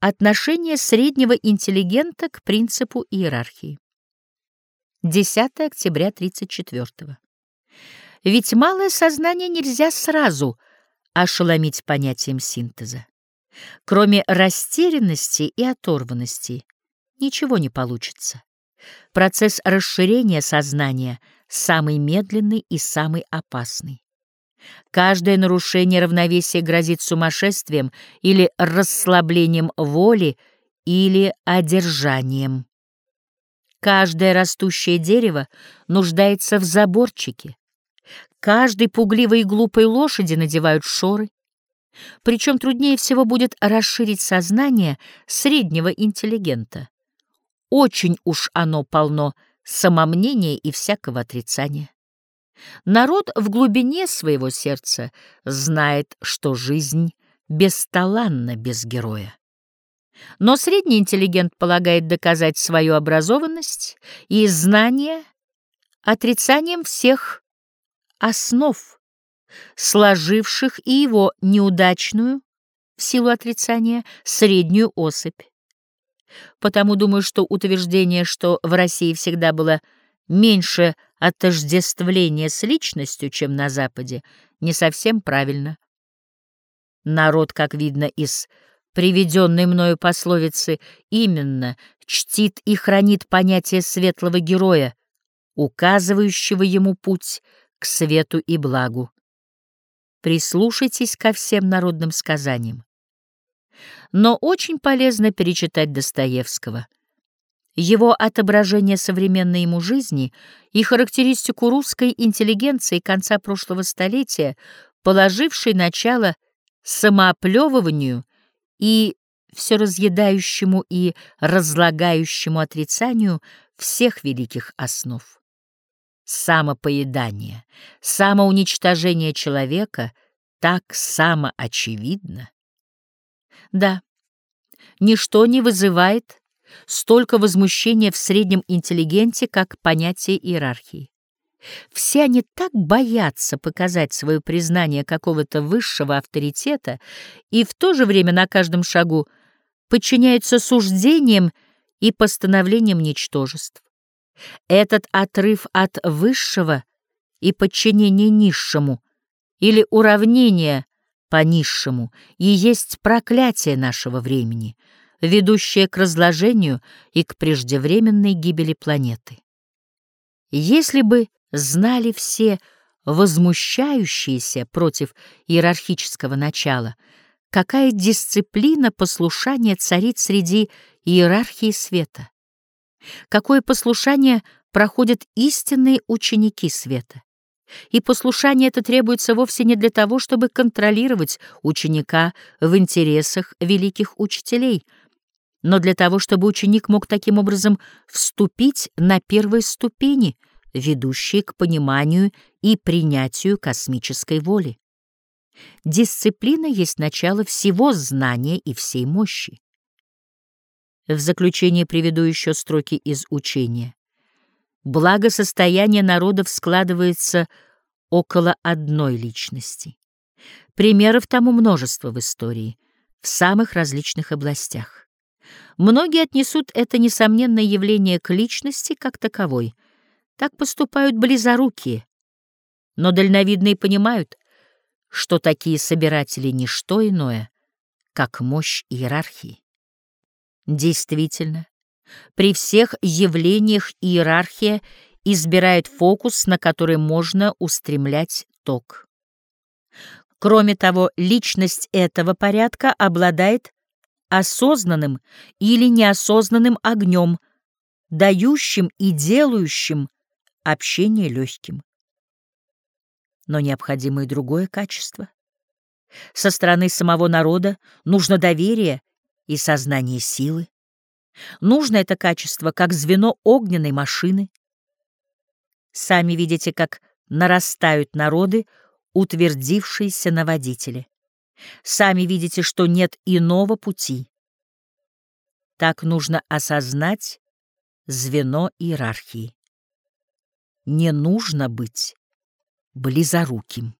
Отношение среднего интеллигента к принципу иерархии. 10 октября 34 -го. Ведь малое сознание нельзя сразу ошеломить понятием синтеза. Кроме растерянности и оторванности ничего не получится. Процесс расширения сознания самый медленный и самый опасный. Каждое нарушение равновесия грозит сумасшествием или расслаблением воли или одержанием. Каждое растущее дерево нуждается в заборчике. Каждой пугливой и глупой лошади надевают шоры. Причем труднее всего будет расширить сознание среднего интеллигента. Очень уж оно полно самомнения и всякого отрицания. Народ в глубине своего сердца знает, что жизнь бесталанна без героя. Но средний интеллигент полагает доказать свою образованность и знание отрицанием всех основ, сложивших и его неудачную, в силу отрицания, среднюю особь. Потому думаю, что утверждение, что в России всегда было меньше отождествления с личностью, чем на Западе, не совсем правильно. Народ, как видно из приведенной мною пословицы, именно чтит и хранит понятие светлого героя, указывающего ему путь к свету и благу. Прислушайтесь ко всем народным сказаниям. Но очень полезно перечитать Достоевского — его отображение современной ему жизни и характеристику русской интеллигенции конца прошлого столетия, положившей начало самооплевыванию и все разъедающему и разлагающему отрицанию всех великих основ. Самопоедание, самоуничтожение человека так самоочевидно. Да, ничто не вызывает столько возмущения в среднем интеллигенте, как понятие иерархии. Все они так боятся показать свое признание какого-то высшего авторитета и в то же время на каждом шагу подчиняются суждениям и постановлениям ничтожеств. Этот отрыв от высшего и подчинение низшему или уравнение по низшему и есть проклятие нашего времени — ведущее к разложению и к преждевременной гибели планеты. Если бы знали все возмущающиеся против иерархического начала, какая дисциплина послушания царит среди иерархии света, какое послушание проходят истинные ученики света. И послушание это требуется вовсе не для того, чтобы контролировать ученика в интересах великих учителей — но для того, чтобы ученик мог таким образом вступить на первые ступени, ведущие к пониманию и принятию космической воли. Дисциплина есть начало всего знания и всей мощи. В заключение приведу еще строки из учения. Благосостояние народов складывается около одной личности. Примеров тому множество в истории, в самых различных областях. Многие отнесут это несомненное явление к личности как таковой. Так поступают близорукие. Но дальновидные понимают, что такие собиратели — не что иное, как мощь иерархии. Действительно, при всех явлениях иерархия избирает фокус, на который можно устремлять ток. Кроме того, личность этого порядка обладает осознанным или неосознанным огнем, дающим и делающим общение легким. Но необходимо и другое качество. Со стороны самого народа нужно доверие и сознание силы. Нужно это качество как звено огненной машины. Сами видите, как нарастают народы, утвердившиеся на водителе. Сами видите, что нет иного пути. Так нужно осознать звено иерархии. Не нужно быть близоруким.